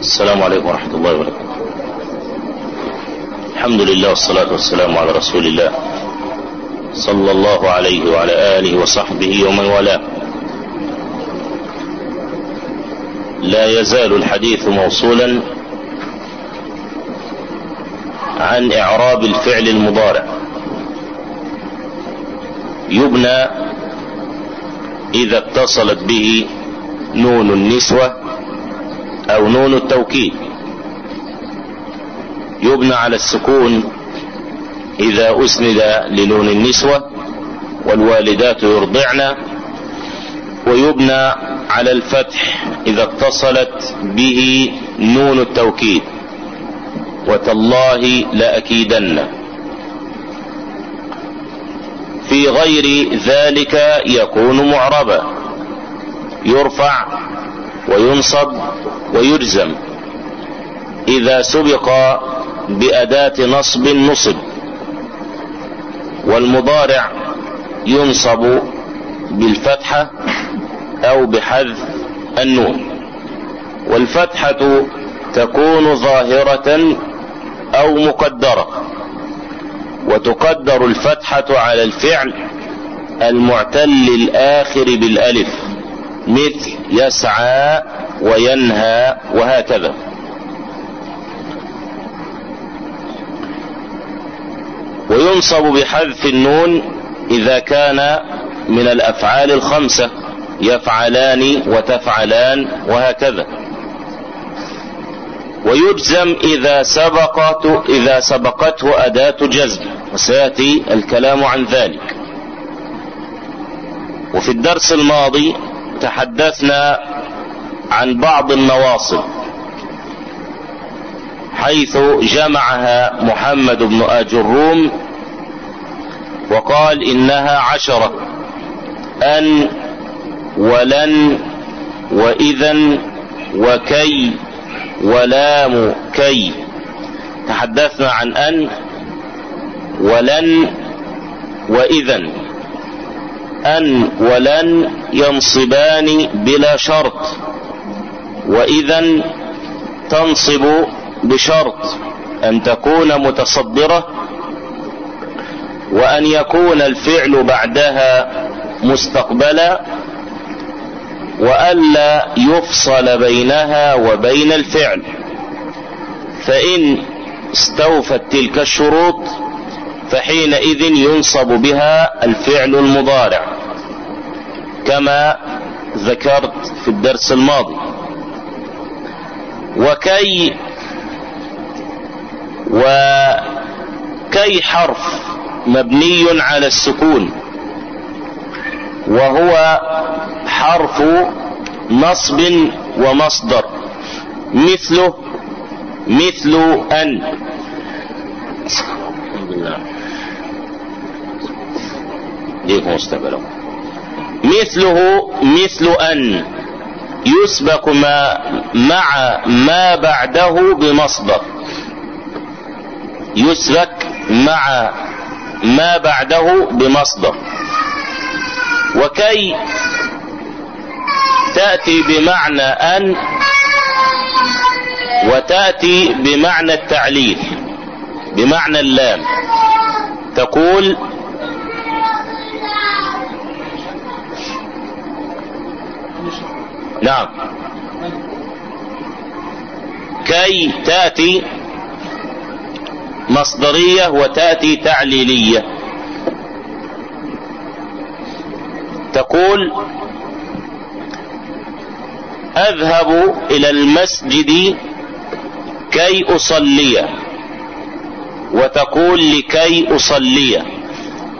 السلام عليكم ورحمة الله وبركاته. الحمد لله والصلاة والسلام على رسول الله صلى الله عليه وعلى آله وصحبه ومن والاه. لا يزال الحديث موصولا عن إعراب الفعل المضارع. يبنى إذا اتصلت به نون النسوة أو نون التوكيد. يبنى على السكون إذا أسند لنون النسوة والوالدات يرضعن ويبنى على الفتح إذا اتصلت به نون التوكيد. وتالله لأكيدن. في غير ذلك يكون معربا. يرفع وينصب ويجزم. إذا سبق بأداة نصب نصب. والمضارع ينصب بالفتحة أو بحذف النون. والفتحة تكون ظاهرة أو مقدرة. وتقدر الفتحة على الفعل المعتل الآخر بالألف. مثل يسعى وينهى وهكذا. وينصب بحذف النون إذا كان من الأفعال الخمسة يفعلان وتفعلان وهكذا. ويجزم إذا سبقت إذا سبقته أداة جزم وسيأتي الكلام عن ذلك. وفي الدرس الماضي تحدثنا عن بعض النواصب حيث جمعها محمد بن أجروم وقال إنها عشرة أن ولن وإذا وكي ولام كي. تحدثنا عن أن ولن وإذا أن ولن ينصبان بلا شرط وإذا تنصب بشرط أن تكون متصدرة وأن يكون الفعل بعدها مستقبلا وألا يفصل بينها وبين الفعل. فإن استوفت تلك الشروط فحينئذ ينصب بها الفعل المضارع. كما ذكرت في الدرس الماضي. وكي وكي حرف مبني على السكون وهو حرف نصب ومصدر مثله مثل أن. ليكم استقبلوا مثله مثل أن يسبق ما مع ما بعده بمصدر. يسبق مع ما بعده بمصدر. وكي تأتي بمعنى أن وتأتي بمعنى التعليل بمعنى اللام. تقول نعم. كي تأتي مصدرية وتأتي تعليلية. تقول أذهب إلى المسجد كي أصلي. وتقول لكي أصلي.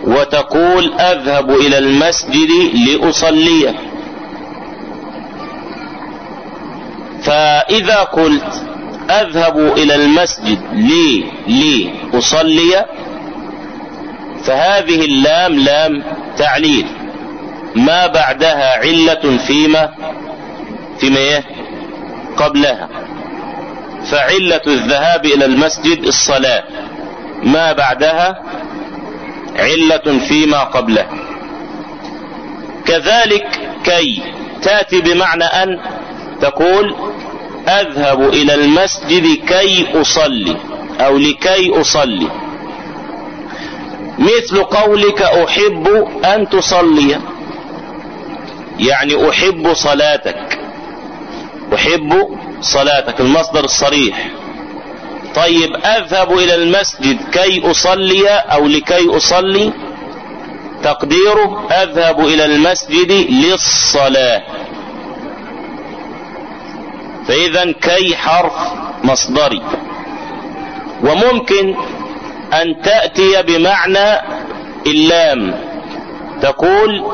وتقول أذهب إلى المسجد لأصلي. فإذا قلت أذهب إلى المسجد لي لي أصلي فهذه اللام لام تعليل. ما بعدها علة فيما فيما إيه؟ قبلها. فعلة الذهاب إلى المسجد الصلاة. ما بعدها علة فيما قبلها. كذلك كي تأتي بمعنى أن تقول أذهب إلى المسجد كي أصلي أو لكي أصلي. مثل قولك أحب أن تصلي. يعني أحب صلاتك. أحب صلاتك المصدر الصريح. طيب أذهب إلى المسجد كي أصلي أو لكي أصلي؟ تقديره أذهب إلى المسجد للصلاة. فإذا كي حرف مصدري. وممكن أن تأتي بمعنى اللام. تقول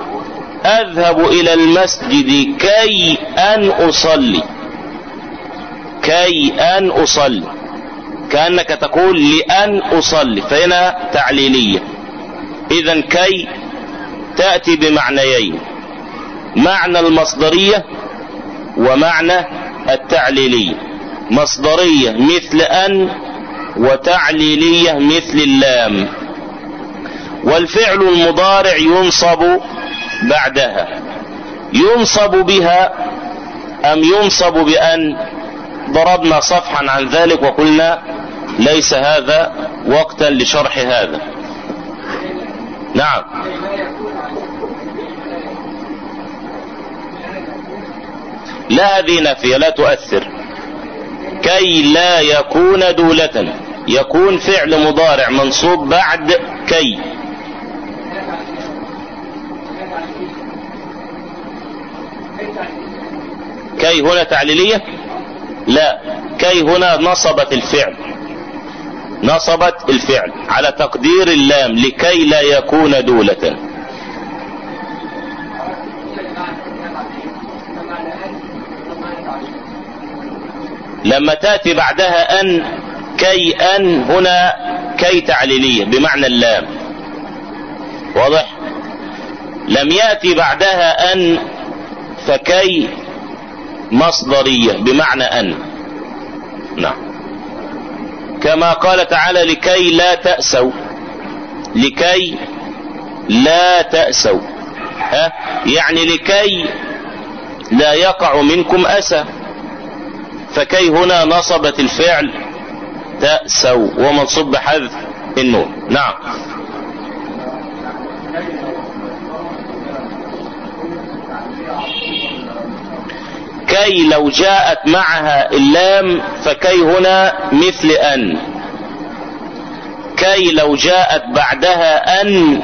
أذهب إلى المسجد كي أن أصلي. كي أن أصلي. كأنك تقول لأن أصلي. فهنا تعليلية. إذا كي تأتي بمعنيين. معنى المصدرية ومعنى التعليلية. مصدرية مثل أن وتعليلية مثل اللام. والفعل المضارع ينصب بعدها. ينصب بها أم ينصب بأن؟ ضربنا صفحا عن ذلك وقلنا ليس هذا وقتا لشرح هذا. نعم. لا هذه نافية لا تؤثر. كي لا يكون دولة. يكون فعل مضارع منصوب بعد كي. كي هنا تعليلية؟ لا. كي هنا نصبت الفعل. نصبت الفعل على تقدير اللام لكي لا يكون دولة. لما تأتي بعدها أن كي أن هنا كي تعليلية بمعنى اللام. واضح؟ لم يأتي بعدها أن فكي مصدرية بمعنى أن. نعم. كما قال تعالى لكي لا تأسوا. لكي لا تأسوا. ها؟ يعني لكي لا يقع منكم أسى. فكي هنا نصبت الفعل تأسوا ومنصوب بحذف النون. نعم. كي لو جاءت معها اللام فكي هنا مثل أن. كي لو جاءت بعدها أن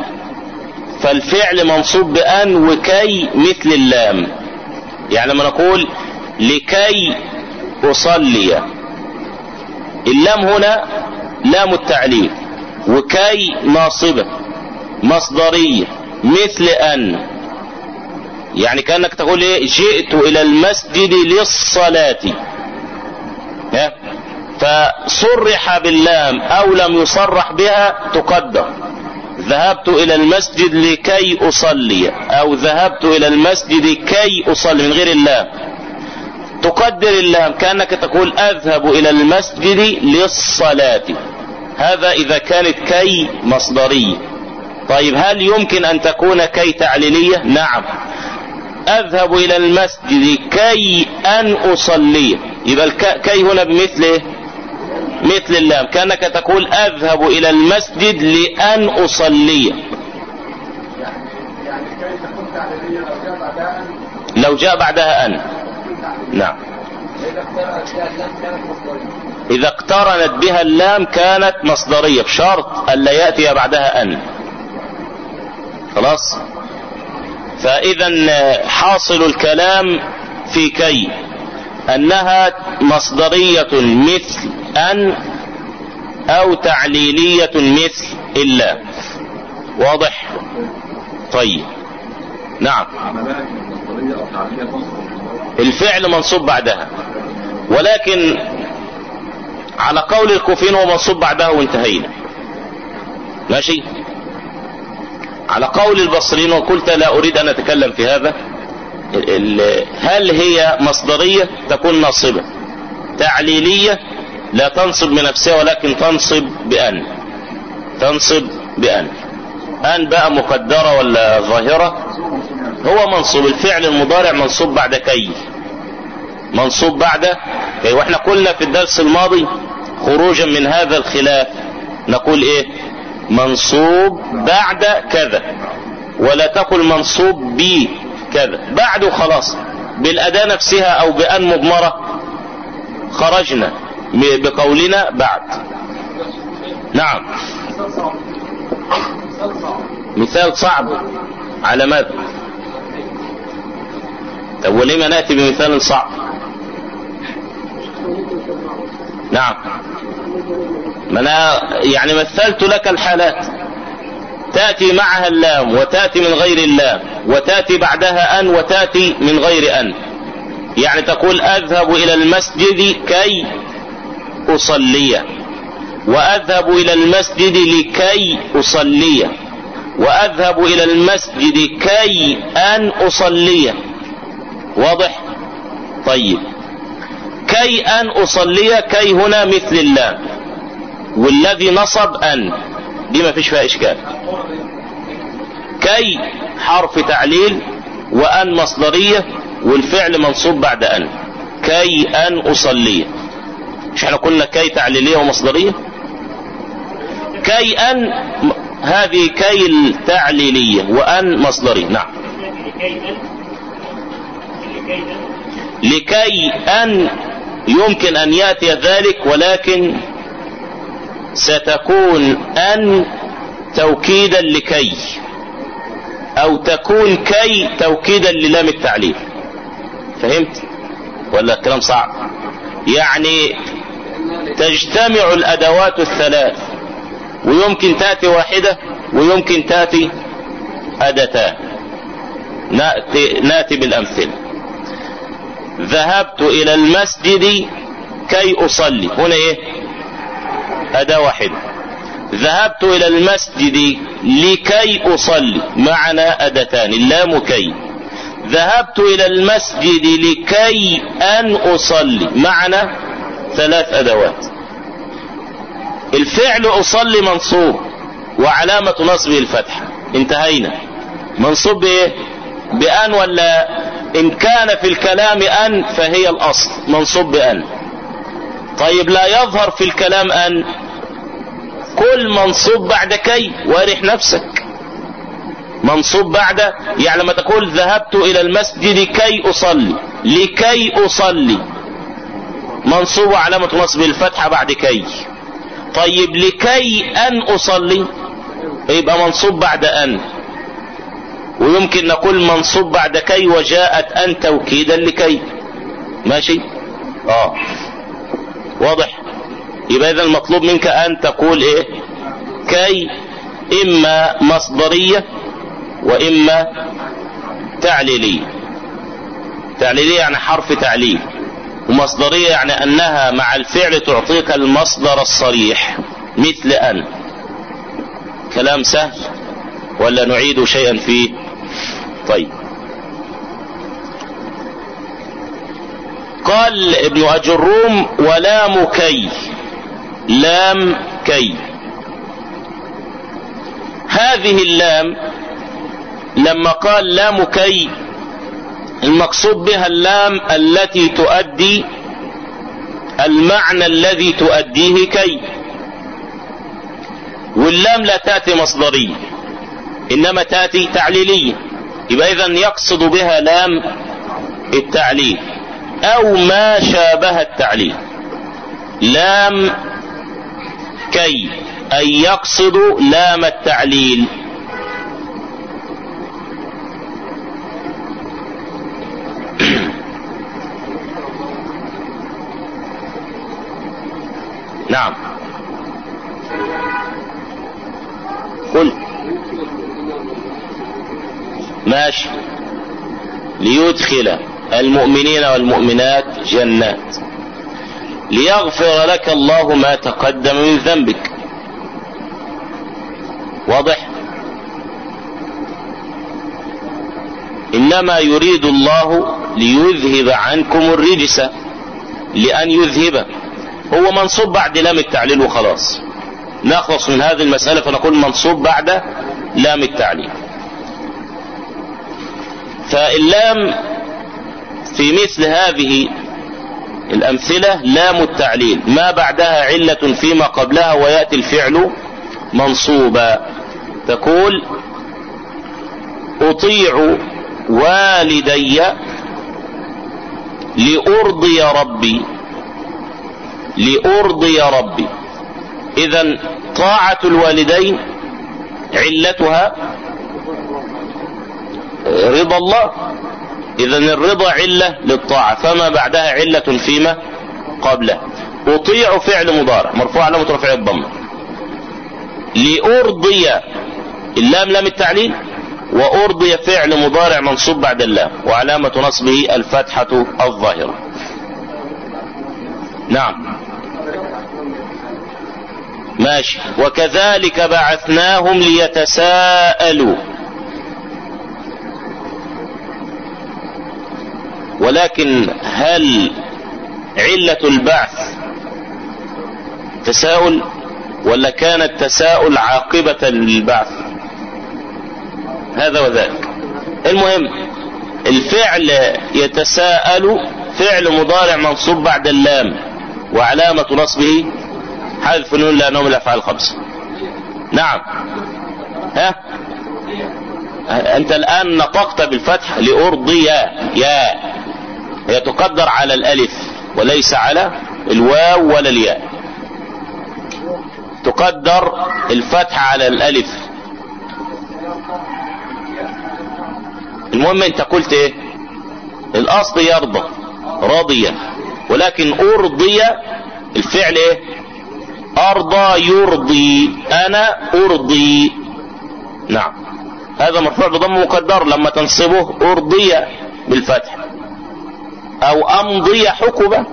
فالفعل منصوب بأن وكي مثل اللام. يعني لما نقول لكي أصلي. اللام هنا لام التعليل. وكي ناصبة مصدرية مثل أن. يعني كأنك تقول إيه؟ جئت إلى المسجد للصلاة. ها؟ فصرح باللام أو لم يصرح بها تقدر. ذهبت إلى المسجد لكي أصلي. أو ذهبت إلى المسجد كي أصلي من غير اللام. تقدر اللام كأنك تقول أذهب إلى المسجد للصلاة. هذا إذا كانت كي مصدرية. طيب هل يمكن أن تكون كي تعليلية؟ نعم. أذهب إلى المسجد كي أن أصلي. يبقى الكي هنا بمثل مثل اللام كأنك تقول أذهب إلى المسجد لأن أصلي. لو جاء بعدها أن. نعم. إذا اقترنت بها اللام كانت مصدرية بشرط الا يأتي بعدها أن. خلاص؟ فاذا حاصل الكلام في كي؟ أنها مصدرية مثل أن أو تعليلية مثل إلا. واضح؟ طيب. نعم. الفعل منصوب بعدها. ولكن على قول الكوفين هو منصوب بعدها وانتهينا. ماشي؟ على قول البصريين وقلت لا أريد أن أتكلم في هذا. هل هي مصدرية؟ تكون ناصبة. تعليلية؟ لا تنصب بنفسها ولكن تنصب بأن. تنصب بأن. أن بقى مقدرة ولا ظاهرة؟ هو منصوب الفعل المضارع منصوب بعد كي. منصوب بعد كي. وإحنا قلنا في الدرس الماضي خروجا من هذا الخلاف. نقول إيه؟ منصوب بعد كذا. ولا تقل منصوب بي كذا. بعده خلاص. بالأداة نفسها أو بأن مضمرة خرجنا بقولنا بعد. نعم. مثال صعب. على ماذا؟ طب وليه ما نأتي بمثال صعب؟ نعم. ما أنا يعني مثلت لك الحالات. تأتي معها اللام وتأتي من غير اللام وتأتي بعدها أن وتأتي من غير أن. يعني تقول أذهب إلى المسجد كي أصلي. وأذهب إلى المسجد لكي أصلي. وأذهب إلى المسجد كي أن أصلي. واضح؟ طيب. كي أن أصلي كي هنا مثل اللام والذي نصب أن. دي ما فيش فيها إشكال. كي حرف تعليل وأن مصدرية والفعل منصوب بعد أن. كي أن أصلي. مش إحنا قلنا كي تعليلية ومصدرية؟ كي أن هذه كي التعليلية وأن مصدرية. نعم. لكي أن يمكن أن يأتي ذلك ولكن ستكون أن توكيدا لكي أو تكون كي توكيدا للام التعليل فهمت؟ ولا الكلام صعب؟ يعني تجتمع الأدوات الثلاث ويمكن تأتي واحدة ويمكن تأتي أدتان. نأتي, نأتي بالأمثلة. ذهبت إلى المسجد كي أصلي. هنا إيه؟ أداة واحدة. ذهبت إلى المسجد لكي أصلي. معنا أدتان. اللام كي. ذهبت إلى المسجد لكي أن أصلي. معنا ثلاث أدوات. الفعل أصلي منصوب وعلامة نصبه الفتحة انتهينا. منصوب بإيه؟ بأن ولا إن كان في الكلام أن فهي الأصل منصوب بأن. طيب لا يظهر في الكلام أن. كل منصوب بعد كي وارح نفسك. منصوب بعد يعني لما تقول ذهبت إلى المسجد كي أصلي لكي أصلي. منصوب علامة نصب الفتحة بعد كي. طيب لكي أن أصلي يبقى منصوب بعد أن. ويمكن نقول منصوب بعد كي وجاءت أن توكيدا لكي. ماشي؟ آه. واضح. يبقى اذا المطلوب منك أن تقول إيه؟ كي إما مصدرية وإما تعليلية. تعليلية يعني حرف تعليل ومصدرية يعني أنها مع الفعل تعطيك المصدر الصريح مثل أن. كلام سهل ولا نعيد شيئا فيه؟ طيب. قال ابن أجروم ولام كي. لام كي. هذه اللام لما قال لام كي المقصود بها اللام التي تؤدي المعنى الذي تؤديه كي. واللام لا تأتي مصدرية إنما تأتي تعليلية. يبقى إذا يقصد بها لام التعليل أو ما شابه التعليل. لام كي أي يقصد لام التعليل. نعم. قل. ماشي. ليدخل المؤمنين والمؤمنات جنات. ليغفر لك الله ما تقدم من ذنبك. واضح؟ إنما يريد الله ليذهب عنكم الرجس. لأن يذهب. هو منصوب بعد لام التعليل وخلاص. نخلص من هذه المسألة فنقول منصوب بعد لام التعليل. فاللام في مثل هذه الأمثلة لام التعليل. ما بعدها علة فيما قبلها ويأتي الفعل منصوبا. تقول أطيع والدي لأرضي ربي. لأرضي ربي. إذا طاعة الوالدين علتها رضا الله إذا الرضا علة للطاعة فما بعدها علة فيما قبله. أطيع فعل مضارع مرفوع على مترفع الضمة لأرضي اللام لام التعليل وأرضي فعل مضارع منصوب بعد اللام وعلامة نصبه الفتحة الظاهرة. نعم. ماشي. وكذلك بعثناهم ليتساءلوا. ولكن هل علة البعث تساؤل ولا كان التساؤل عاقبة للبعث؟ هذا وذاك. المهم الفعل يتساءل فعل مضارع منصوب بعد اللام وعلامة نصبه حذف نون لأنهم الأفعال الخمسة نعم. ها؟ أنت الآن نطقت بالفتح لأرضي يا. هي تقدر على الألف وليس على الواو ولا الياء. تقدر الفتح على الألف. المهم انت قلت إيه؟ الأصل يرضى راضيا ولكن أرضي الفعل إيه؟ أرضى يرضي أنا أرضي. نعم. هذا مرفوع بضم مقدر لما تنصبه أرضي بالفتح. أو أمضي حكبة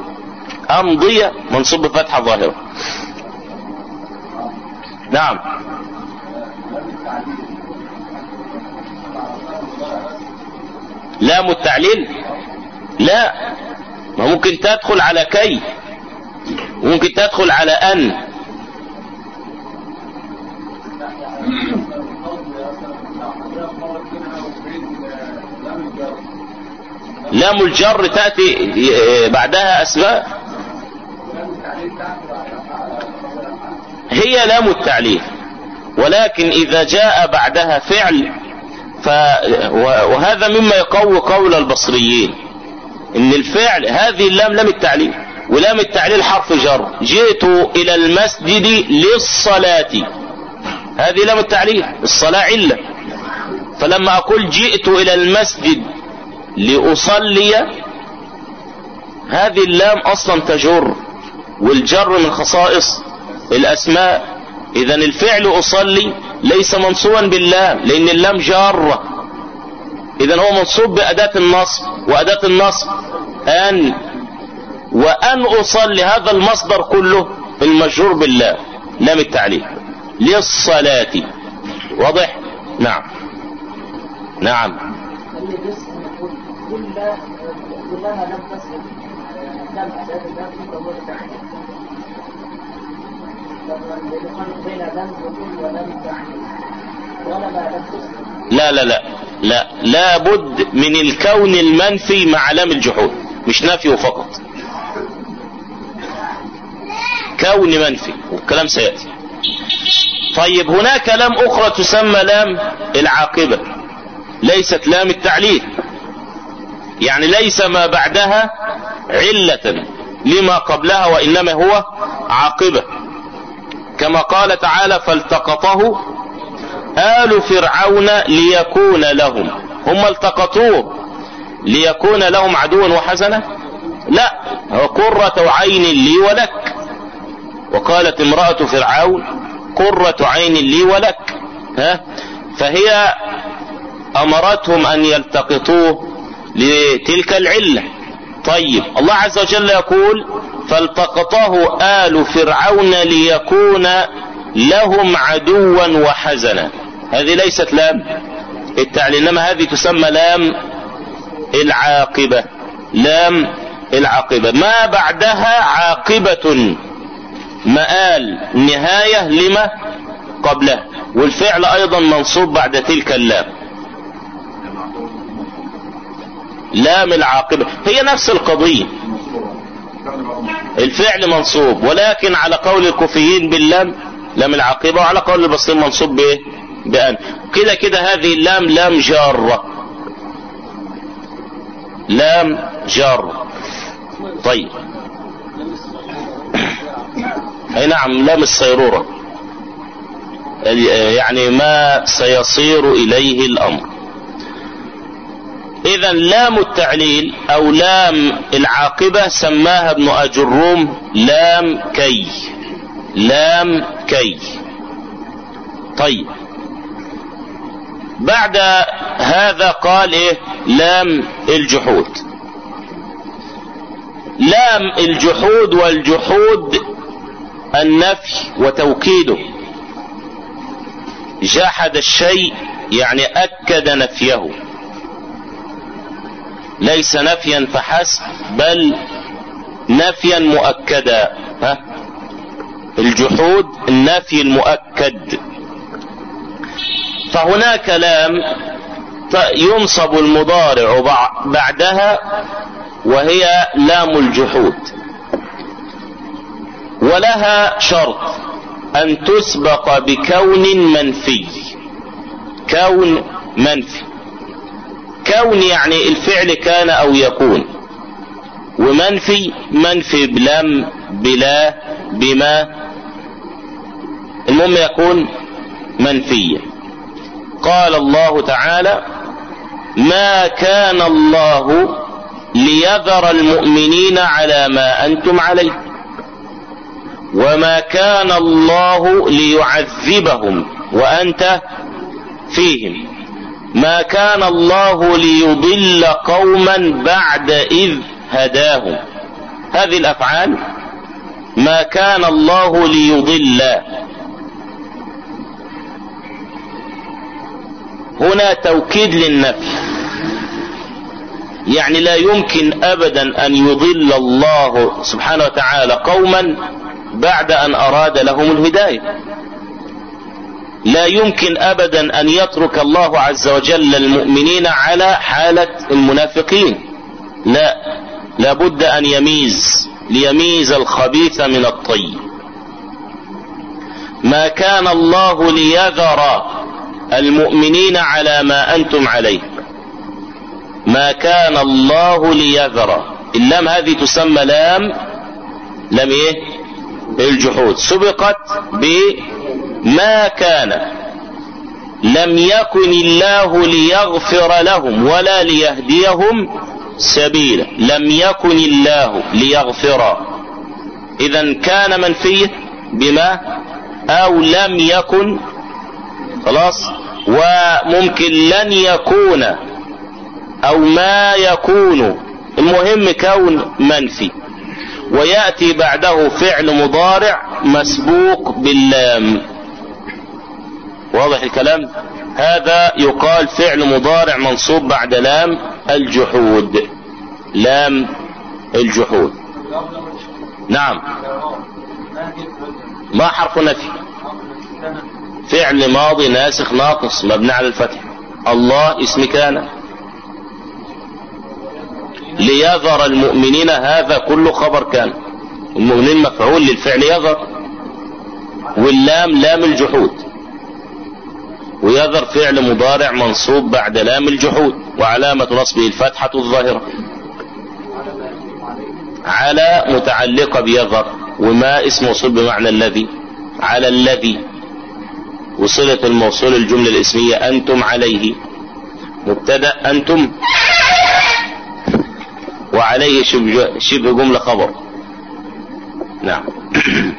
أمضي منصوب بفتحة ظاهرة. نعم. لام التعليل. لا. ما ممكن تدخل على كي. ممكن تدخل على أن. لام الجر تأتي بعدها أسماء. هي لام التعليل. ولكن إذا جاء بعدها فعل ف... وهذا مما يقوي قول البصريين إن الفعل هذه اللام لام التعليل. ولام التعليل حرف جر. جئت إلى المسجد للصلاة. هذه لام التعليل الصلاة علة. فلما أقول جئت إلى المسجد لأصلي. هذه اللام أصلا تجر والجر من خصائص الأسماء. اذا الفعل أصلي ليس منصوبا باللام لأن اللام جارة اذا هو منصوب بأداة النصب وأداة النصب أن وأن أصلي هذا المصدر كله المجرور بالله لام التعليل. للصلاة. واضح؟ نعم. نعم. كلها لم لا لا لا لا. لابد من الكون المنفي مع لام الجحود. مش نفي فقط. كون منفي والكلام سيأتي. طيب هناك لام أخرى تسمى لام العاقبة. ليست لام التعليل. يعني ليس ما بعدها علة لما قبلها وإنما هو عاقبة. كما قال تعالى فالتقطه آل فرعون ليكون لهم. هم التقطوه ليكون لهم عدوا وحزنا لا قرة عين لي ولك. وقالت امرأة فرعون قرة عين لي ولك. ها؟ فهي أمرتهم أن يلتقطوه. لتلك العلة. طيب الله عز وجل يقول فالتقطه آل فرعون ليكون لهم عدوا وحزنا. هذه ليست لام. التعليل انما هذه تسمى لام العاقبة. لام العاقبة. ما بعدها عاقبة. مآل نهاية لما؟ قبله. والفعل أيضا منصوب بعد تلك اللام. لام العاقبة. هي نفس القضية. الفعل منصوب ولكن على قول الكوفيين باللام لام العاقبة وعلى قول البصريين منصوب بايه بأن. كده كده هذه اللام لام جارة. لام جارة. طيب. أي نعم لام الصيرورة. يعني ما سيصير إليه الأمر. اذا لام التعليل أو لام العاقبة سماها ابن اجروم لام كي. لام كي. طيب. بعد هذا قال إيه؟ لام الجحود. لام الجحود والجحود النفي وتوكيده. جحد الشيء يعني أكد نفيه. ليس نفيا فحسب بل نفيا مؤكدا. ها؟ الجحود النفي المؤكد. فهناك لام ينصب المضارع بعدها وهي لام الجحود. ولها شرط أن تسبق بكون منفي. كون منفي. كون يعني الفعل كان أو يكون. ومنفي منفي بلم بلا بما. المهم يكون منفيا. قال الله تعالى ما كان الله ليذر المؤمنين على ما أنتم عليه. وما كان الله ليعذبهم وأنت فيهم. ما كان الله ليضل قوما بعد إذ هداهم. هذه الأفعال ما كان الله ليضل. هنا توكيد للنفي يعني لا يمكن أبدا أن يضل الله سبحانه وتعالى قوما بعد أن أراد لهم الهداية. لا يمكن أبدا أن يترك الله عز وجل المؤمنين على حالة المنافقين. لا لابد أن يميز ليميز الخبيث من الطيب. ما كان الله ليذر المؤمنين على ما أنتم عليه. ما كان الله ليذر. اللام هذه تسمى لام. لم إيه؟ الجحود. سبقت بما كان. لم يكن الله ليغفر لهم ولا ليهديهم سبيلا. لم يكن الله ليغفر. اذا كان منفيا بما؟ أو لم يكن. خلاص؟ وممكن لن يكون أو ما يكون. المهم كون منفي. ويأتي بعده فعل مضارع مسبوق باللام. واضح الكلام؟ هذا يقال فعل مضارع منصوب بعد لام الجحود. لام الجحود. نعم. ما حرف نفي فعل ماضي ناسخ ناقص مبني على الفتح. الله اسم كان. ليذر المؤمنين هذا كله خبر كان. المؤمنين مفعول للفعل يذر واللام لام الجحود. ويذر فعل مضارع منصوب بعد لام الجحود. وعلامة نصبه الفتحة الظاهرة. على متعلقة بيذر وما اسم موصول بمعنى الذي. على الذي. وصلة الموصول الجملة الاسمية أنتم عليه. مبتدأ أنتم. وعليه شبه, جملة خبر. نعم.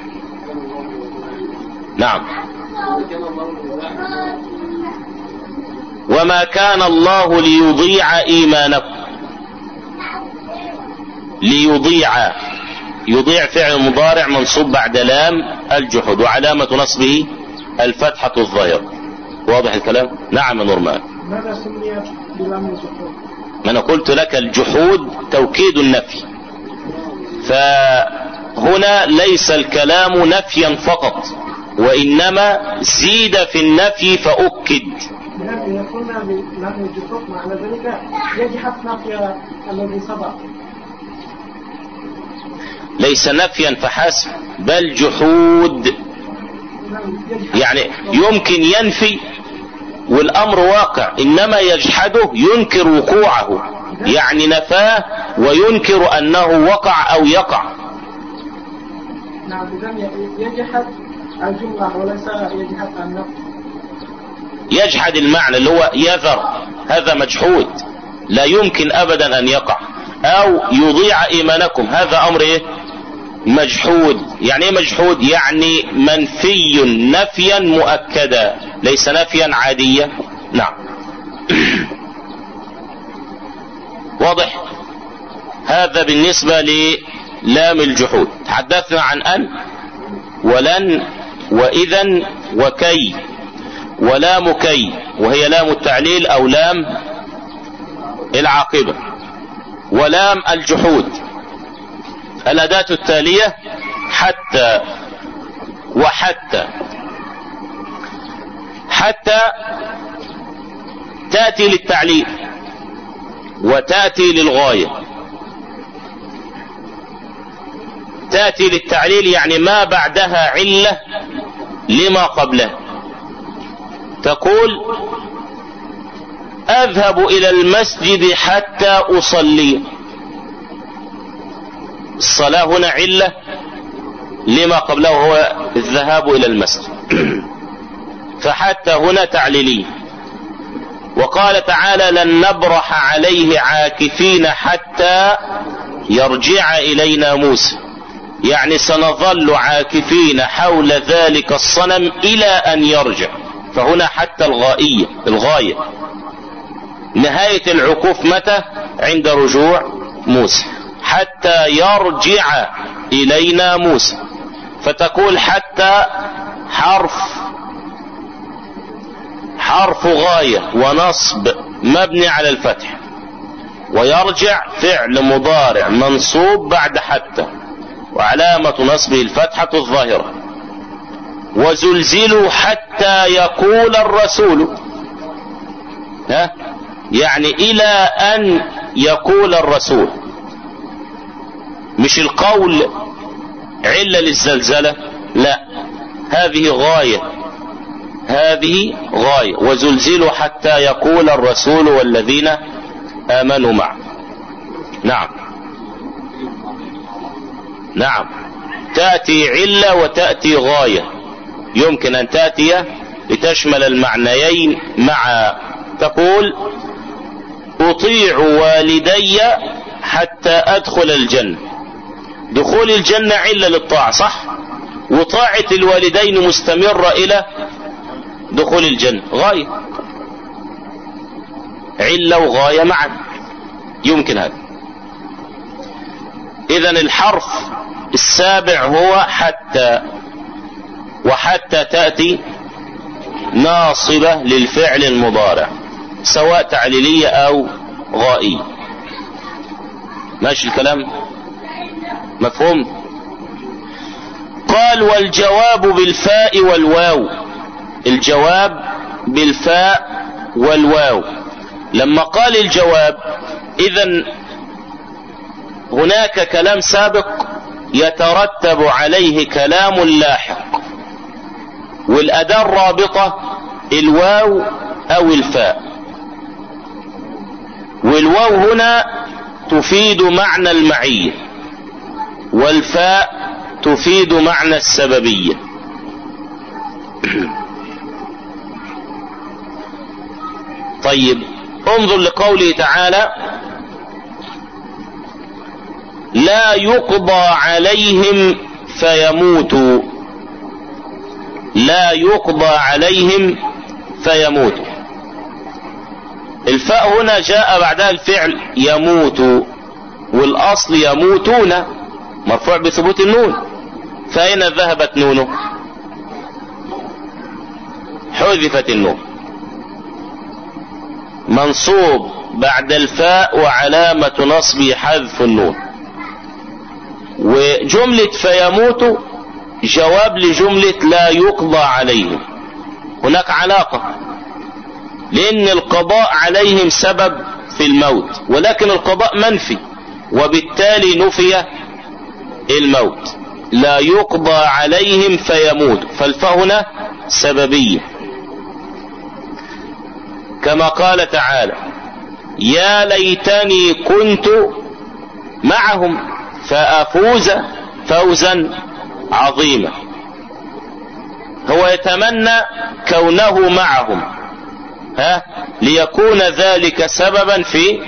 نعم. وما كان الله ليضيع إيمانكم. ليضيع. يضيع فعل مضارع منصوب بعد لام الجحود وعلامة نصبه الفتحة الظاهرة واضح الكلام؟ نعم نورمان. ماذا سمي بلام الجحود؟ ما أنا قلت لك الجحود توكيد النفي. فهنا ليس الكلام نفيا فقط وإنما زيد في النفي فأكد. ليس نفيا فحسب بل جحود. يعني يمكن ينفي والأمر واقع إنما يجحده ينكر وقوعه يعني نفاه وينكر أنه وقع أو يقع. نعم يجحد الجملة وليس يجحد يجحد المعنى اللي هو يذر هذا مجحود لا يمكن ابدا أن يقع أو يضيع إيمانكم هذا أمر إيه؟ مجحود. يعني إيه مجحود؟ يعني منفي نفيا مؤكدا. ليس نفيا عاديا. نعم. واضح؟ هذا بالنسبة للام الجحود. تحدثنا عن أن ولن واذا وكي. ولام كي. وهي لام التعليل أو لام العاقبة. ولام الجحود. الأداة التالية حتى وحتى حتى تأتي للتعليل وتأتي للغاية. تأتي للتعليل يعني ما بعدها علة لما قبله. تقول أذهب إلى المسجد حتى أصلي. الصلاة هنا علة لما قبله هو الذهاب إلى المسجد. فحتى هنا تعليلية. وقال تعالى لن نبرح عليه عاكفين حتى يرجع إلينا موسى. يعني سنظل عاكفين حول ذلك الصنم إلى أن يرجع. فهنا حتى الغائية الغاية. نهاية العكوف متى؟ عند رجوع موسى. حتى يرجع إلينا موسى. فتقول حتى حرف حرف غاية ونصب مبني على الفتح. ويرجع فعل مضارع منصوب بعد حتى وعلامة نصبه الفتحة الظاهرة. وزلزلوا حتى يقول الرسول ها؟ يعني إلى أن يقول الرسول. مش القول علة للزلزلة؟ لا. هذه غاية. هذه غاية. وزلزلوا حتى يقول الرسول والذين آمنوا معه. نعم. نعم. تأتي علة وتأتي غاية. يمكن أن تأتي لتشمل المعنيين مع تقول أطيع والدي حتى أدخل الجنة. دخول الجنة علة للطاعة صح؟ وطاعة الوالدين مستمرة إلى دخول الجنة غاية. علة وغاية معا. يمكن هذا. إذا الحرف السابع هو حتى وحتى تأتي ناصبة للفعل المضارع سواء تعليلية أو غائية. ماشي الكلام؟ مفهوم؟ قال والجواب بالفاء والواو. الجواب بالفاء والواو. لما قال الجواب اذا هناك كلام سابق يترتب عليه كلام لاحق. والأداة الرابطة الواو أو الفاء. والواو هنا تفيد معنى المعية. والفاء تفيد معنى السببية. طيب انظر لقوله تعالى لا يقضى عليهم فيموتوا. لا يقضى عليهم فيموتوا. الفاء هنا جاء بعدها الفعل يموت والأصل يموتون. مرفوع بثبوت النون. فأين ذهبت نونه؟ حذفت النون. منصوب بعد الفاء وعلامة نصبه حذف النون. وجملة فيموت جواب لجملة لا يقضى عليهم هناك علاقة. لأن القضاء عليهم سبب في الموت ولكن القضاء منفي وبالتالي نفي الموت. لا يقضى عليهم فيموت. فالفاء هنا سببية. كما قال تعالى يا ليتني كنت معهم فأفوز فوزا عظيما. هو يتمنى كونه معهم ها ليكون ذلك سببا في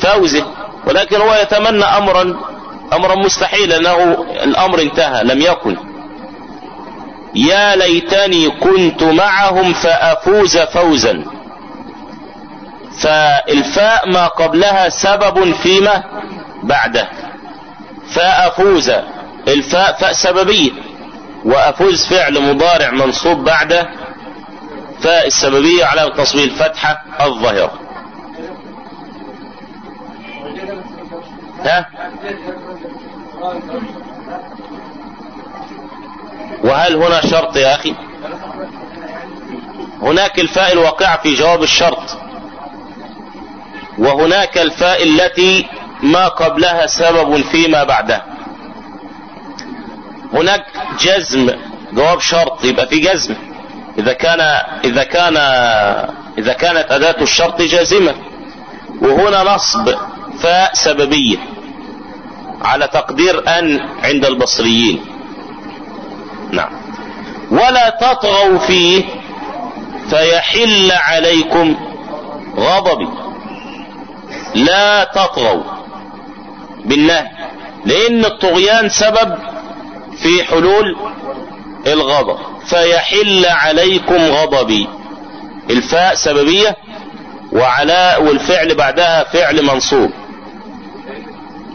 فوزه. ولكن هو يتمنى أمرا أمرا مستحيلا انه الأمر انتهى لم يكن. يا ليتني كنت معهم فأفوز فوزا. فالفاء ما قبلها سبب فيما بعده. فأفوز. الفاء فاء سببيه وأفوز فعل مضارع منصوب بعد فاء السببيه علامه تصوير الفتحه الظاهرة. ها؟ وهل هنا شرط يا أخي؟ هناك الفاء الواقعة في جواب الشرط. وهناك الفاء التي ما قبلها سبب فيما بعدها هناك جزم جواب شرط يبقى في جزم. إذا كان إذا كان إذا كانت أداة الشرط جازمة. وهنا نصب. فاء سببية على تقدير أن عند البصريين. نعم. ولا تطغوا فيه فيحل عليكم غضبي. لا تطغوا بالنهي لأن الطغيان سبب في حلول الغضب. فيحل عليكم غضبي. الفاء سببية وعلى والفعل بعدها فعل منصوب.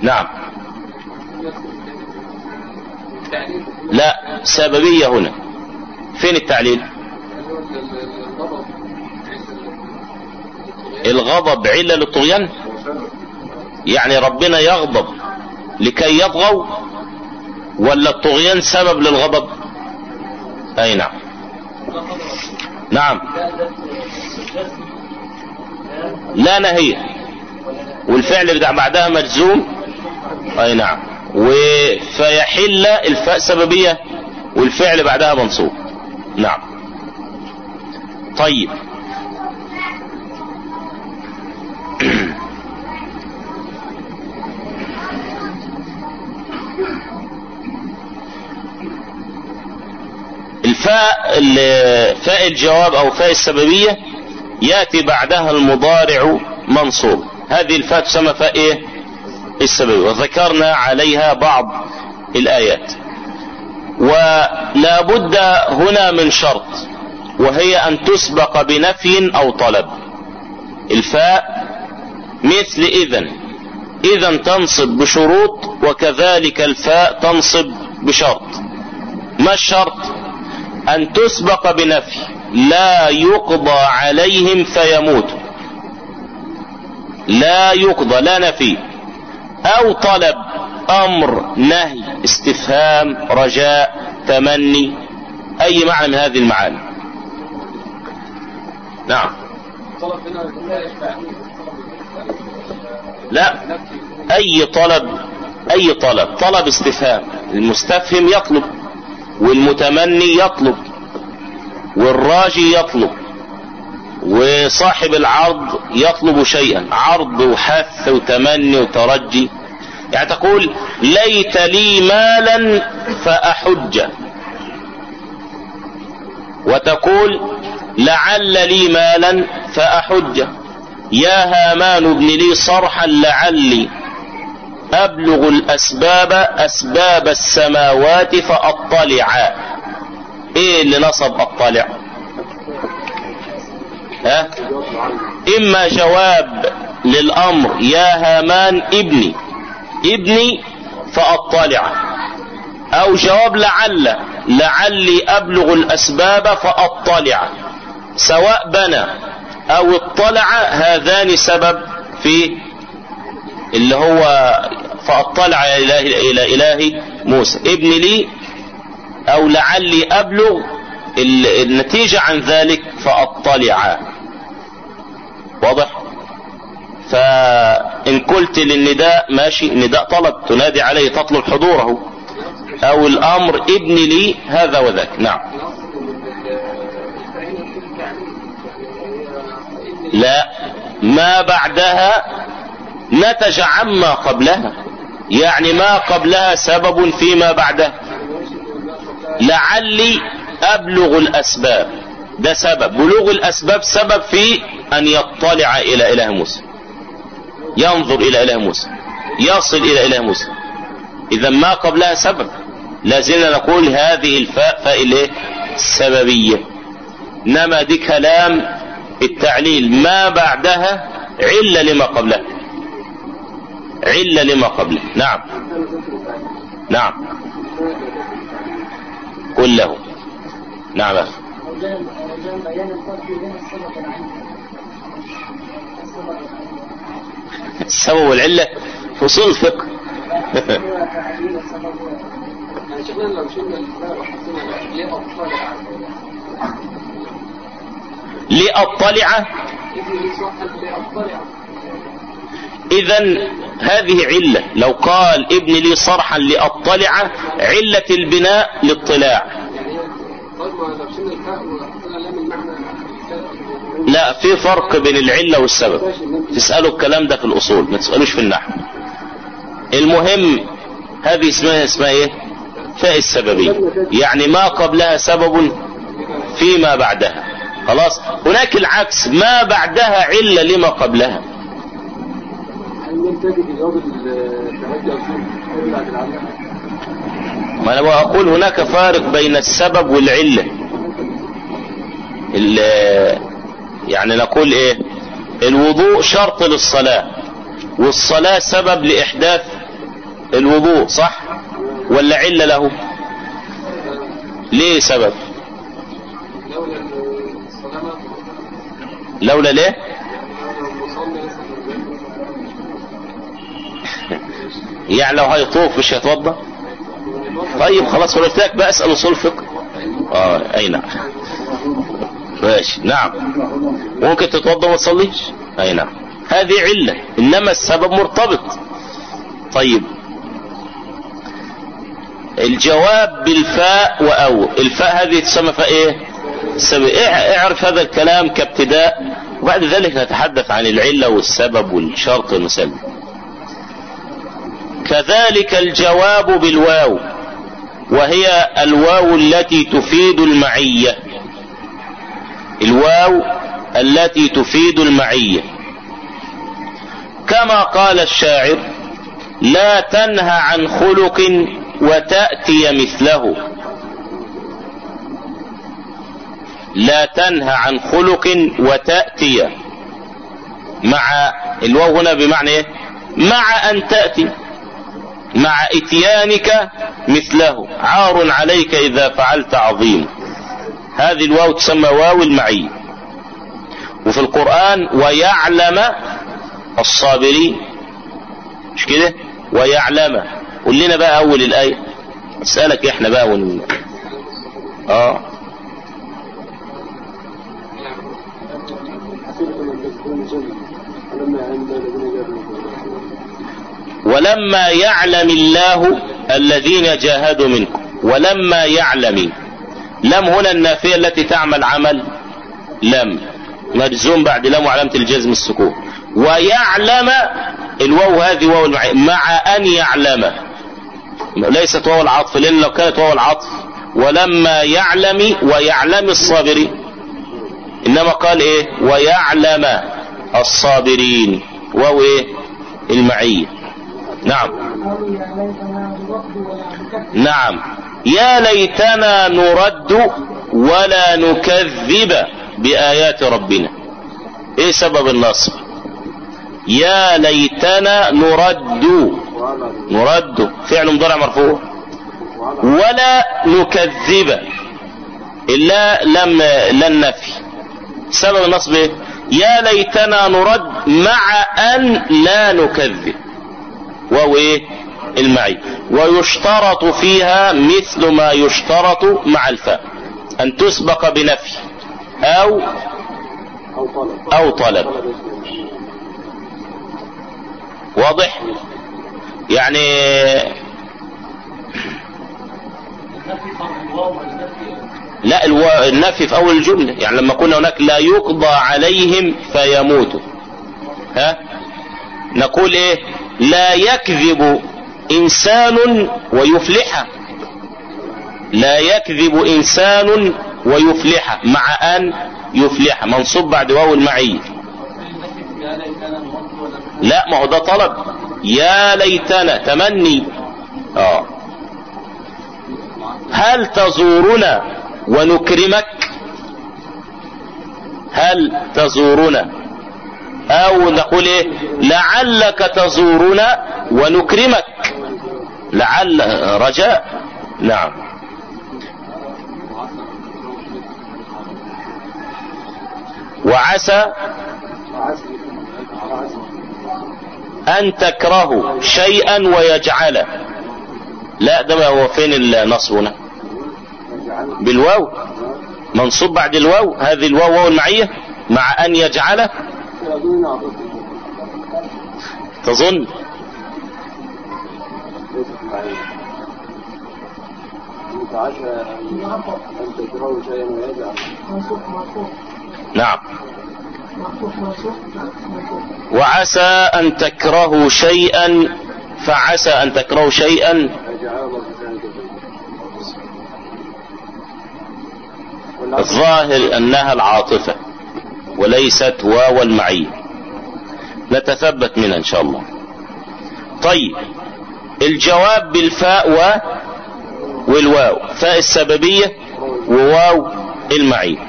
نعم. لا سببية هنا. فين التعليل؟ الغضب علة للطغيان؟ يعني ربنا يغضب لكي يطغوا ولا الطغيان سبب للغضب؟ أي نعم. نعم. لا نهية والفعل بتاع بعدها مجزوم. أي نعم. وفيحل الفاء سببية والفعل بعدها منصوب. نعم. طيب. الفاء فاء الجواب أو فاء السببية يأتي بعدها المضارع منصوب. هذه الفاء تسمى فاء إيه؟ السببية وذكرنا عليها بعض الآيات. ولا بد هنا من شرط وهي أن تسبق بنفي أو طلب. الفاء مثل اذا اذا تنصب بشروط وكذلك الفاء تنصب بشرط. ما الشرط؟ أن تسبق بنفي لا يقضى عليهم فيموتوا لا يقضى لا نفي. أو طلب أمر نهي استفهام رجاء تمني أي معنى من هذه المعاني؟ نعم. لا أي طلب أي طلب طلب استفهام المستفهم يطلب والمتمني يطلب والراجي يطلب. وصاحب العرض يطلب شيئا. عرض وحث وتمني وترجي. يعني تقول ليت لي مالا فأحج. وتقول لعل لي مالا فأحج. يا هامان ابن لي صرحا لعلي أبلغ الأسباب أسباب السماوات فأطلع. إيه اللي نصب أطلع؟ ها؟ إما جواب للأمر يا هامان ابني ابني فأطلع. أو جواب لعل لعلي أبلغ الأسباب فأطلع. سواء بنى أو اطلع هذان سبب في اللي هو فأطلع إلى اله إلى اله موسى. ابن لي أو لعلي أبلغ النتيجة عن ذلك فأطلع. واضح؟ فإن قلت للنداء ماشي نداء طلب. تنادي عليه تطلب حضوره. أو الأمر ابن لي هذا وذاك. نعم. لا. ما بعدها نتج عما قبلها. يعني ما قبلها سبب فيما بعدها لعلي أبلغ الأسباب. ده سبب. بلوغ الأسباب سبب في أن يطلع إلى إله موسى. ينظر إلى إله موسى. يصل إلى إله موسى. إذا ما قبلها سبب. لازلنا نقول هذه الفاء فاء الايه السببية إنما دي كلام التعليل. ما بعدها علة لما قبلها. علة لما قبلها. نعم. نعم. قل له. نعم. السبب والعلة ليه أطلع لأطلع. اذا هذه علة. لو قال ابن لي صرحا لأطلع علة البناء للاطلاع. لا في فرق بين العلة والسبب. تسألوا الكلام ده في الأصول ما تسألوش في النحو. المهم هذه اسمها اسمها إيه؟ فاء السببية. يعني ما قبلها سبب فيما بعدها. خلاص؟ هناك العكس. ما بعدها علة لما قبلها. هل لم تجد جواب التهدي أصول بعد العمل؟ ما أنا بقول هناك فارق بين السبب والعلة. ال- يعني نقول إيه؟ الوضوء شرط للصلاة والصلاة سبب لإحداث الوضوء صح؟ ولا علة له؟ ليه سبب؟ لولا ليه؟ يعني لو هيطوف مش هيتوضأ؟ طيب خلاص قلت لك بقى اسأل أصول فقه. آه أي نعم. ماشي نعم. ممكن تتوضأ وما تصليش؟ أي نعم. هذه علة إنما السبب مرتبط. طيب. الجواب بالفاء وأو. الفاء هذه تسمى فاء إيه؟ السبب إع- اعرف هذا الكلام كابتداء. وبعد ذلك نتحدث عن العلة والسبب والشرط والمسلم كذلك الجواب بالواو. وهي الواو التي تفيد المعية. الواو التي تفيد المعية. كما قال الشاعر لا تنهى عن خلق وتأتي مثله. لا تنهى عن خلق وتأتي. مع الواو هنا بمعنى إيه؟ مع أن تأتي. مع اتيانك مثله. عار عليك إذا فعلت عظيم. هذه الواو تسمى واو المعية وفي القرآن ويعلم الصابرين. مش كده؟ ويعلم. قول لنا بقى أول الآية. أسألك إحنا بقى ون... آه. ولما يعلم الله الذين جاهدوا منكم ولما يعلم. لم هنا النافية التي تعمل عمل؟ لم. مجزوم بعد لم وعلامة الجزم السكون ويعلم الواو هذه واو. مع أن يعلم. ليست واو العطف لأن لو كانت واو العطف ولما يعلم ويعلم الصابرين. إنما قال إيه؟ ويعلم الصابرين. واو إيه؟ المعية. نعم. نعم. يا ليتنا نرد ولا نكذب بآيات ربنا. إيه سبب النصب؟ يا ليتنا نرد. نرد. فعل مضارع مرفوع. ولا نكذب. إلا لم لا النفي سبب النصب إيه؟ يا ليتنا نرد مع أن لا نكذب. وهو إيه؟ المعي. ويشترط فيها مثل ما يشترط مع الفاء أن تسبق بنفي أو أو طلب. واضح؟ يعني لا ألو... النفي في أول الجملة. يعني لما كنا هناك لا يقضى عليهم فيموتوا. ها؟ نقول إيه؟ لا يكذب إنسان ويفلح. لا يكذب إنسان ويفلح مع أن يفلح. منصوب بعد واو المعية لا ما هو ده طلب. يا ليتنا تمني. آه. هل تزورنا ونكرمك؟ هل تزورنا؟ أو نقول إيه؟ لعلك تزورنا ونكرمك. لعل رجاء. نعم. وعسى أن تكرهوا شيئا ويجعله. لا ده هو فين النصب هنا؟ بالواو. منصوب بعد الواو. هذه الواو واو المعية. مع أن يجعله. تظن؟ نعم. وعسى أن تكرهوا شيئا فعسى أن تكرهوا شيئا. الظاهر أنها العاطفة. وليست واو المعية نتثبت منها إن شاء الله. طيب الجواب بالفاء و والواو. فاء السببية وواو المعية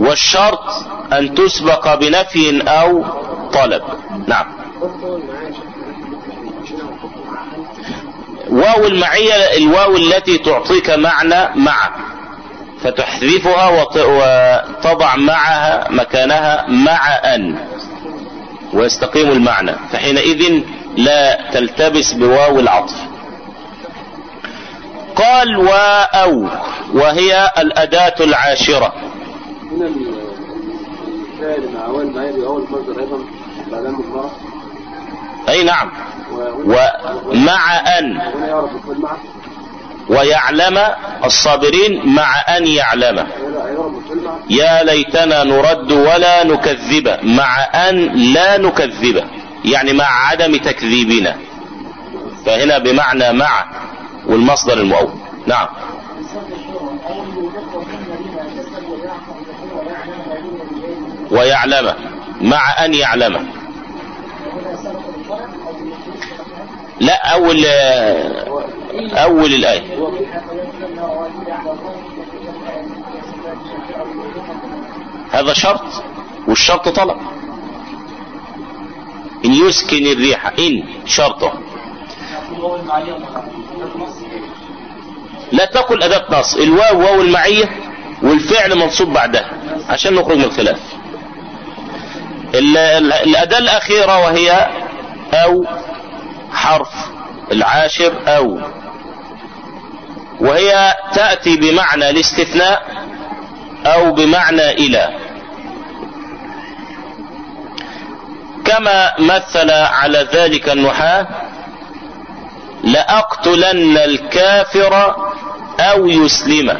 والشرط أن تسبق بنفي أو طلب. نعم. واو المعية الواو التي تعطيك معنى مع. فتحذفها وتضع معها مكانها مع أن ويستقيم المعنى. فحينئذ لا تلتبس بواو العطف. قال واو وهي الأداة العاشرة. أي نعم. ومع أن ويعلم الصابرين مع أن يعلم. يا ليتنا نرد ولا نكذب مع أن لا نكذب يعني مع عدم تكذيبنا. فهنا بمعنى مع والمصدر المؤول. نعم. ويعلم مع أن يعلم. لا أول أول الآية. هذا شرط والشرط طلب. إن يسكن الريح إن شرطه. لا تقل أداة نص. الواو واو المعية والفعل منصوب بعدها عشان نخرج من الخلاف. ال- ال- الأداة الأخيرة وهي أو حرف العاشر أو وهي تأتي بمعنى الاستثناء أو بمعنى إلى. كما مثل على ذلك النحاة لأقتلن الكافر أو يسلم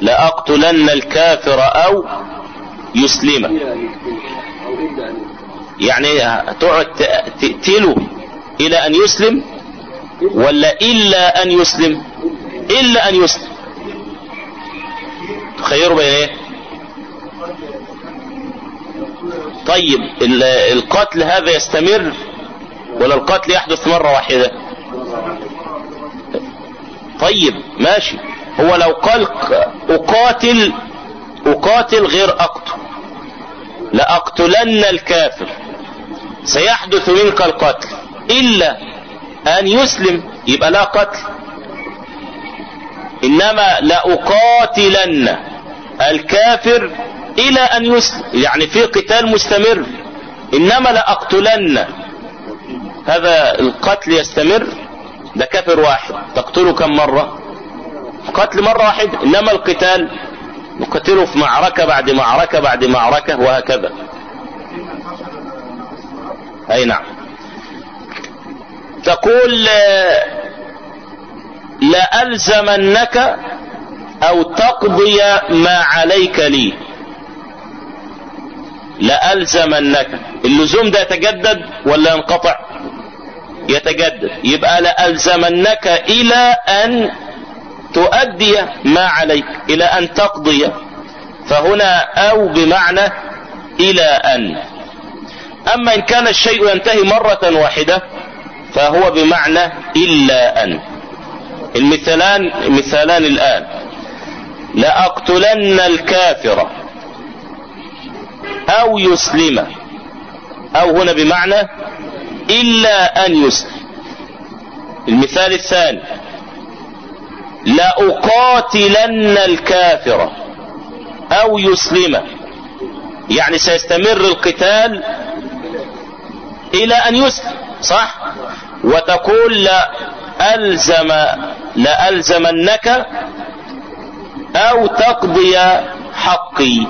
لأقتلن الكافر أو يسلم يعني تقعد تقتله إلى أن يسلم ولا إلا أن يسلم إلا أن يسلم. تخيروا بين إيه؟ طيب ال- القتل هذا يستمر ولا القتل يحدث مرة واحدة؟ طيب ماشي. هو لو قال أقاتل أقاتل غير أقتل. لأقتلن الكافر. سيحدث منك القتل. إلا أن يسلم. يبقى لا قتل. إنما لأقاتلن الكافر إلى أن يسلم. يعني في قتال مستمر. إنما لأقتلن هذا القتل يستمر. ده كافر واحد. تقتله كم مرة؟ قتل مرة واحدة إنما القتال نقتله في معركة بعد معركة بعد معركة وهكذا. أي نعم. تقول لألزمنك أو تقضي ما عليك لي. لألزمنك اللزوم ده يتجدد ولا ينقطع؟ يتجدد. يبقى لألزمنك إلى أن تؤدي ما عليك إلى أن تقضي. فهنا أو بمعنى إلى أن. أما إن كان الشيء ينتهي مرة واحدة فهو بمعنى إلا أن. المثالان مثالان الآن. لأقتلن الكافر أو يسلم. أو هنا بمعنى إلا أن يسلم. المثال الثاني. لأقاتلن الكافر أو يسلم. يعني سيستمر القتال إلى أن يسلم. صح؟ وتقول لألزم لألزمنك أو تقضي حقي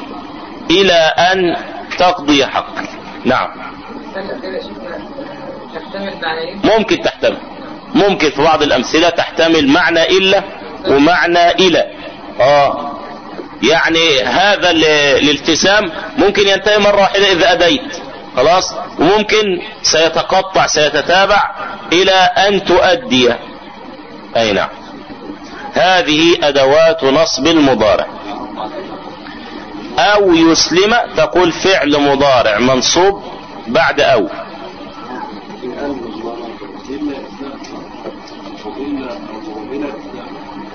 إلى أن تقضي حقي نعم. ممكن تحتمل. ممكن في بعض الأمثلة تحتمل معنى إلا ومعنى إلى. آه. يعني هذا الالتزام ممكن ينتهي مرة واحدة إذا اديت خلاص؟ وممكن سيتقطع سيتتابع إلى أن تؤدي. أي نعم. هذه أدوات نصب المضارع. أو يسلم تقول فعل مضارع منصوب بعد أو.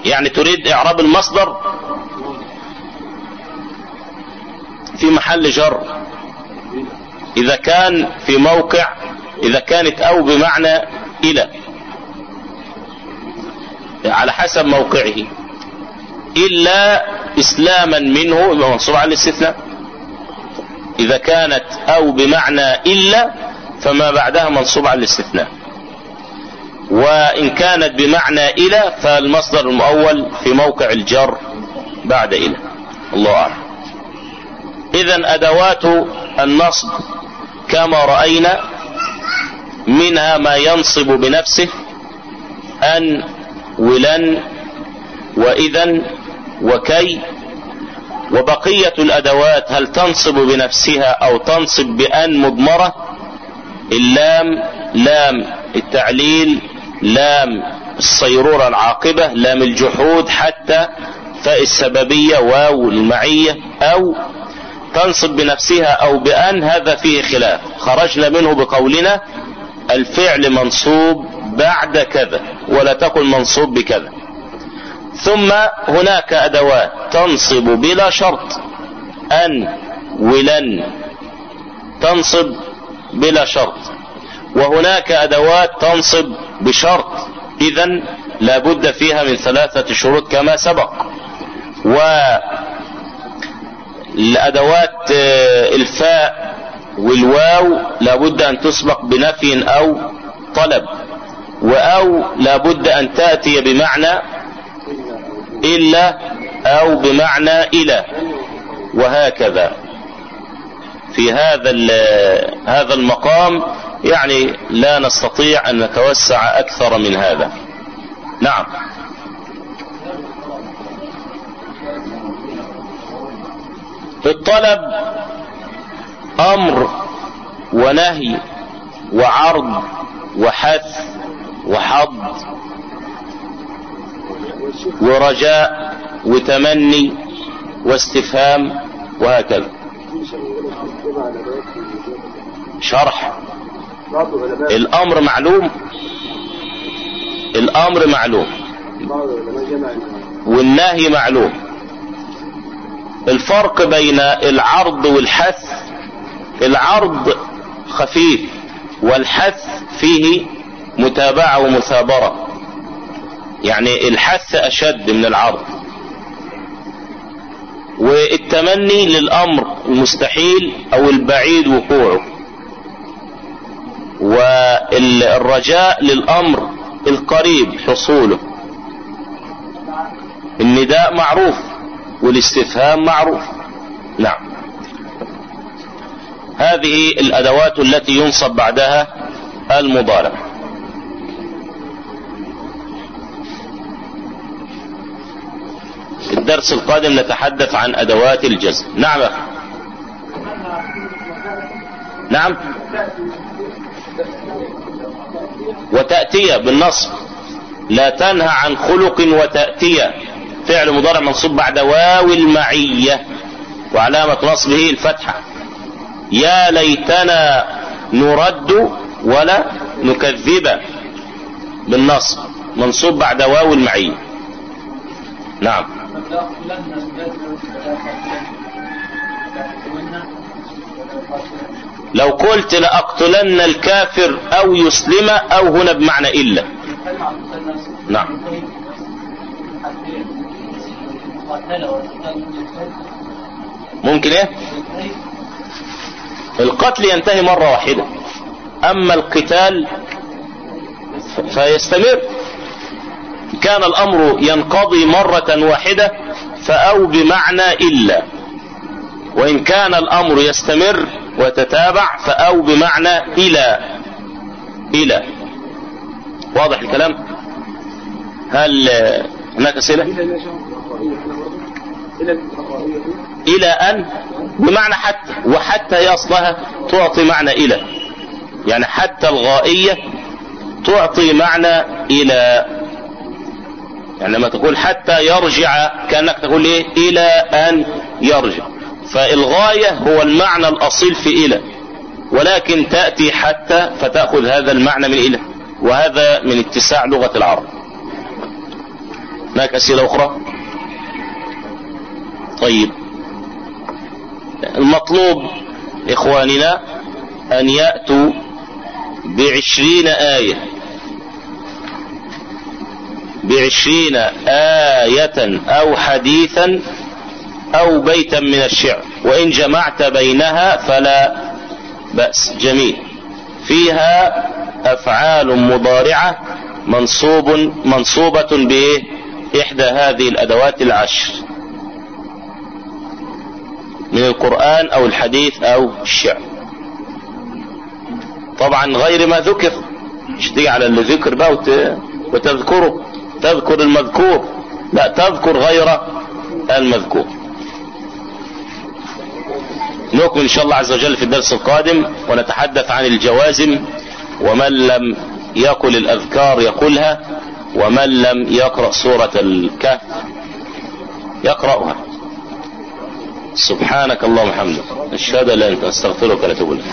يعني تريد إعراب المصدر في محل جر. إذا كان في موقع إذا كانت أو بمعنى إلى. على حسب موقعه. إلا إسلاما منه يبقى منصوب على الاستثناء. إذا كانت أو بمعنى إلا فما بعدها منصوب على الاستثناء. وإن كانت بمعنى إلى فالمصدر المؤول في موقع الجر بعد إلى. الله أعلم. اذا أدوات النصب كما رأينا منها ما ينصب بنفسه أن ولن واذا وكي. وبقية الأدوات هل تنصب بنفسها أو تنصب بأن مضمرة؟ اللام لام التعليل لام الصيرورة العاقبة لام الجحود حتى فاء السببية واو المعية أو تنصب بنفسها أو بأن هذا فيه خلاف. خرجنا منه بقولنا الفعل منصوب بعد كذا ولا تقل منصوب بكذا. ثم هناك أدوات تنصب بلا شرط. أن ولن تنصب بلا شرط. وهناك أدوات تنصب بشرط. اذا لابد فيها من ثلاثة شروط كما سبق. والادوات الفاء والواو لابد أن تسبق بنفي أو طلب وأو لابد أن تأتي بمعنى إلا أو بمعنى إلى وهكذا. في هذا هذا المقام يعني لا نستطيع أن نتوسع أكثر من هذا. نعم. الطلب أمر ونهي وعرض وحث وحض ورجاء وتمني واستفهام وهكذا. شرح. الأمر معلوم. الأمر معلوم. والنهي معلوم. الفرق بين العرض والحث العرض خفيف والحث فيه متابعة ومثابرة. يعني الحث أشد من العرض. والتمني للأمر المستحيل أو البعيد وقوعه. والرجاء للأمر القريب حصوله. النداء معروف. والاستفهام معروف. نعم. هذه الأدوات التي ينصب بعدها المضارع. الدرس القادم نتحدث عن أدوات الجزم. نعم. نعم. وتأتي بالنصب. لا تنهى عن خلق وتأتي فعل مضارع منصوب بعد واو المعية وعلامة نصبه الفتحة. يا ليتنا نرد ولا نكذب بالنصب. منصوب بعد واو المعية. نعم. لو قلت لأقتلن الكافر أو يسلم أو هنا بمعنى إلا. نعم. ممكن إيه؟ القتل ينتهي مرة واحدة. أما القتال فيستمر. كان الأمر ينقضي مرة واحدة فأو بمعنى إلا. وإن كان الأمر يستمر وتتابع فأو بمعنى إلى. إلى. واضح الكلام؟ هل هناك أسئلة؟ إلى ان بمعنى حتى وحتى هي أصلها تعطي معنى إلى. يعني حتى الغائية تعطي معنى إلى. يعني لما تقول حتى يرجع كأنك تقول إيه؟ إلى أن يرجع. فالغاية هو المعنى الأصيل في إلى. ولكن تأتي حتى فتأخذ هذا المعنى من إلى. وهذا من اتساع لغة العرب. هناك أسئلة أخرى؟ طيب. المطلوب إخواننا أن يأتوا بعشرين آية. بعشرين آية أو حديثا أو بيتا من الشعر. وإن جمعت بينها فلا بأس. جميل. فيها أفعال مضارعة منصوب منصوبة بإيه؟ إحدى هذه الأدوات العشر. من القرآن أو الحديث أو الشعر. طبعا غير ما ذكر. مش تيجي على اللي ذكر بقى وت... وتذكره. تذكر المذكور. لا تذكر غير المذكور. نكمل إن شاء الله عز وجل في الدرس القادم ونتحدث عن الجوازم ومن لم يقل الأذكار يقولها ومن لم يقرأ سورة الكهف يقرأها. سبحانك اللهم وبحمدك. أشهد أن لا أنت أستغفرك وأتوب إليك.